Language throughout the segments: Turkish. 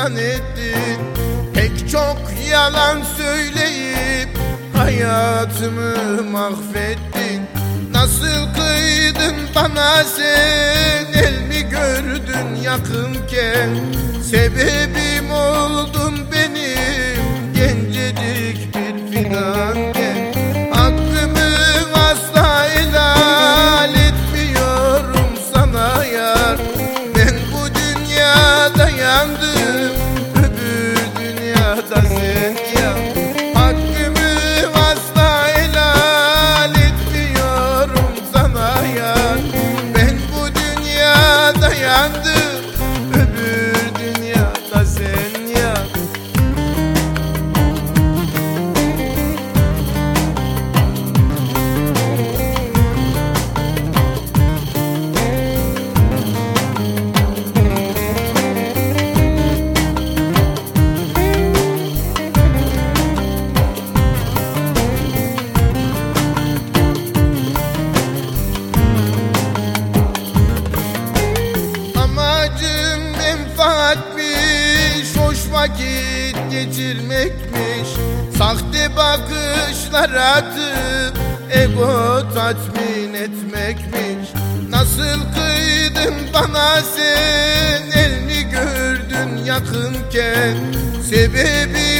dar ettin. Pek çok yalan söyleyip hayatımı mahvettin. Nasıl kıydın bana sen? El mi gördün yakınken? Sebebim oldun benim. Gencecik bir fidanken Amacım menfaatmiş Hoş vakit geçirmekmiş. Sahte bakışlar atıp Ego tatmin etmekmiş. Nasıl kıydın bana sen El mi gördün yakınken. Sebebim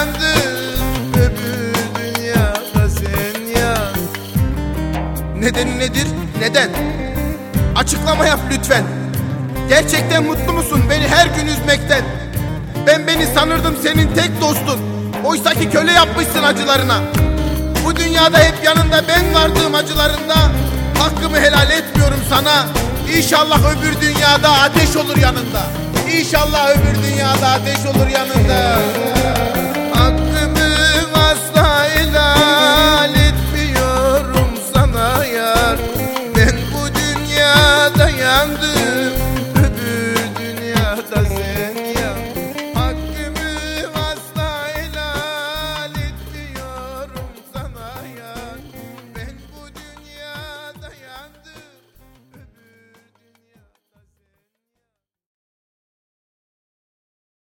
yandım öbür dünyada sen yan Nedeni nedir? Neden? Açıklama yap lütfen. Gerçekten mutlu musun beni her gün üzmekten? Ben beni sanırdım senin tek dostun. Oysa ki köle yapmışsın acılarına. Bu dünyada hep yanında ben vardığım acılarında hakkımı helal etmiyorum sana. İnşallah öbür dünyada ateş olur yanında. İnşallah öbür dünyada ateş olur yanında.